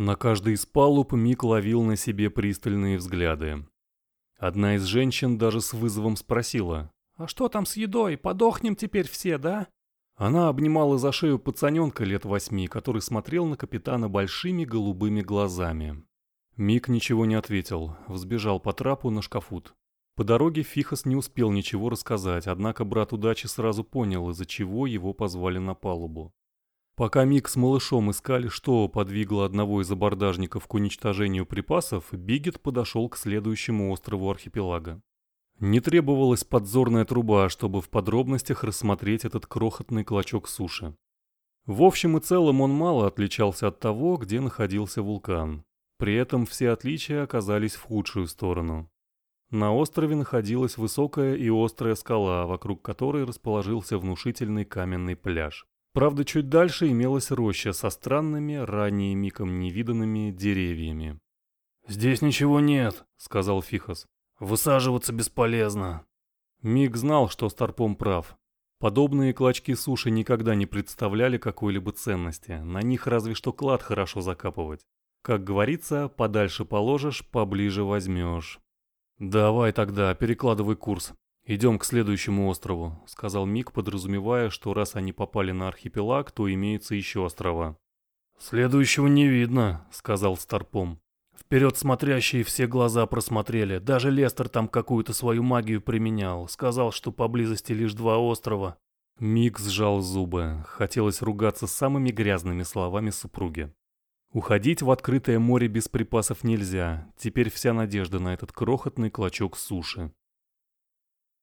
На каждой из палуб Мик ловил на себе пристальные взгляды. Одна из женщин даже с вызовом спросила. «А что там с едой? Подохнем теперь все, да?» Она обнимала за шею пацаненка лет восьми, который смотрел на капитана большими голубыми глазами. Мик ничего не ответил, взбежал по трапу на шкафут. По дороге Фихос не успел ничего рассказать, однако брат удачи сразу понял, из-за чего его позвали на палубу. Пока Мик с малышом искали, что подвигло одного из абордажников к уничтожению припасов, Бигет подошел к следующему острову архипелага. Не требовалась подзорная труба, чтобы в подробностях рассмотреть этот крохотный клочок суши. В общем и целом он мало отличался от того, где находился вулкан. При этом все отличия оказались в худшую сторону. На острове находилась высокая и острая скала, вокруг которой расположился внушительный каменный пляж. Правда, чуть дальше имелась роща со странными, ранее миком невиданными деревьями. «Здесь ничего нет», — сказал Фихос. «Высаживаться бесполезно». Мик знал, что Старпом прав. Подобные клочки суши никогда не представляли какой-либо ценности, на них разве что клад хорошо закапывать. Как говорится, подальше положишь, поближе возьмешь. «Давай тогда, перекладывай курс. Идем к следующему острову», — сказал Мик, подразумевая, что раз они попали на архипелаг, то имеются еще острова. «Следующего не видно», — сказал Старпом. Вперед смотрящие все глаза просмотрели. Даже Лестер там какую-то свою магию применял. Сказал, что поблизости лишь два острова. Мик сжал зубы. Хотелось ругаться самыми грязными словами супруги. Уходить в открытое море без припасов нельзя. Теперь вся надежда на этот крохотный клочок суши.